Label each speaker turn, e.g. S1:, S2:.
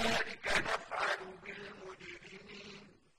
S1: Thank you.